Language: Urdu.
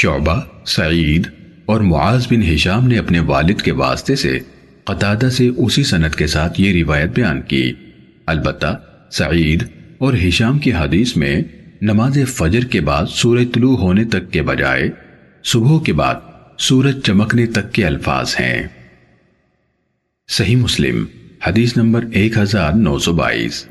شعبہ، سعید اور معاذ بن ہشام نے اپنے والد کے واسطے سے قطادہ سے اسی سنت کے ساتھ یہ روایت بیان کی۔ البتہ سعید اور ہشام کی حدیث میں نماز فجر کے بعد سورج طلوع ہونے تک کے بجائے صبح کے بعد سورج چمکنے تک کے الفاظ ہیں۔ صحیح مسلم، حدیث نمبر ایک ہزار نو سو بائیس۔